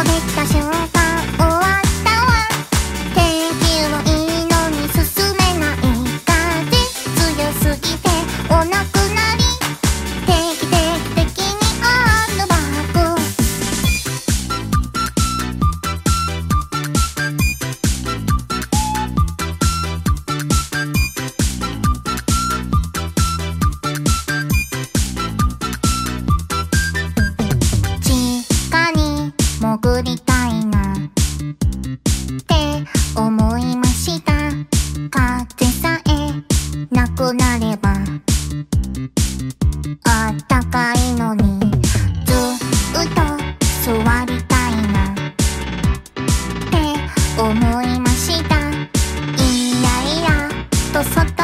こできた瞬間ばあったかいのにずっと座りたいな。って思いました。イライラと外